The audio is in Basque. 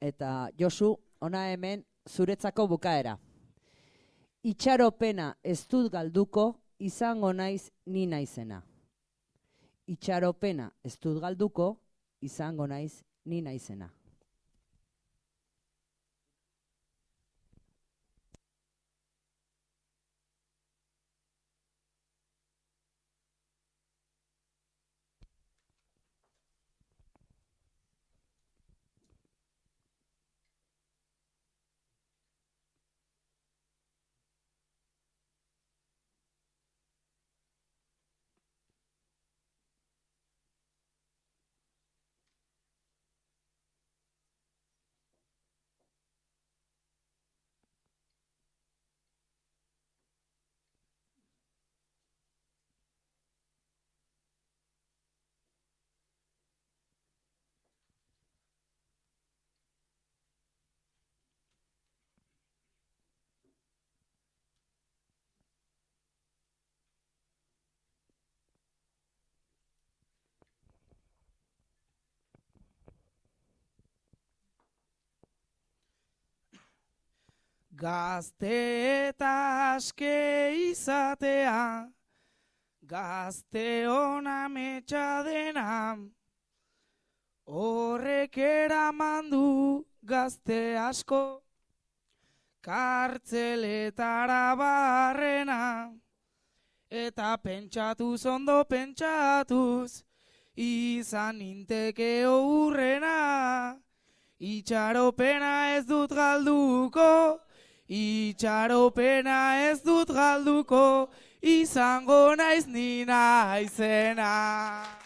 Eta Josu, ona hemen zuretzako bukaera. Itxaropena ez dut galduko, izango naiz ni naizena. Itxaropena ez dut galduko, izango naiz ni naizena. Gazte eta aske izatea, gazte ona metxa dena, horrek eraman du gazte asko, kartzeletara barrena, eta pentsatuz ondo pentsatuz, izan ninteke hurrena, itxaropena ez dut galduko, Itxaropena ez dut galduko, izango naiz ni naizena.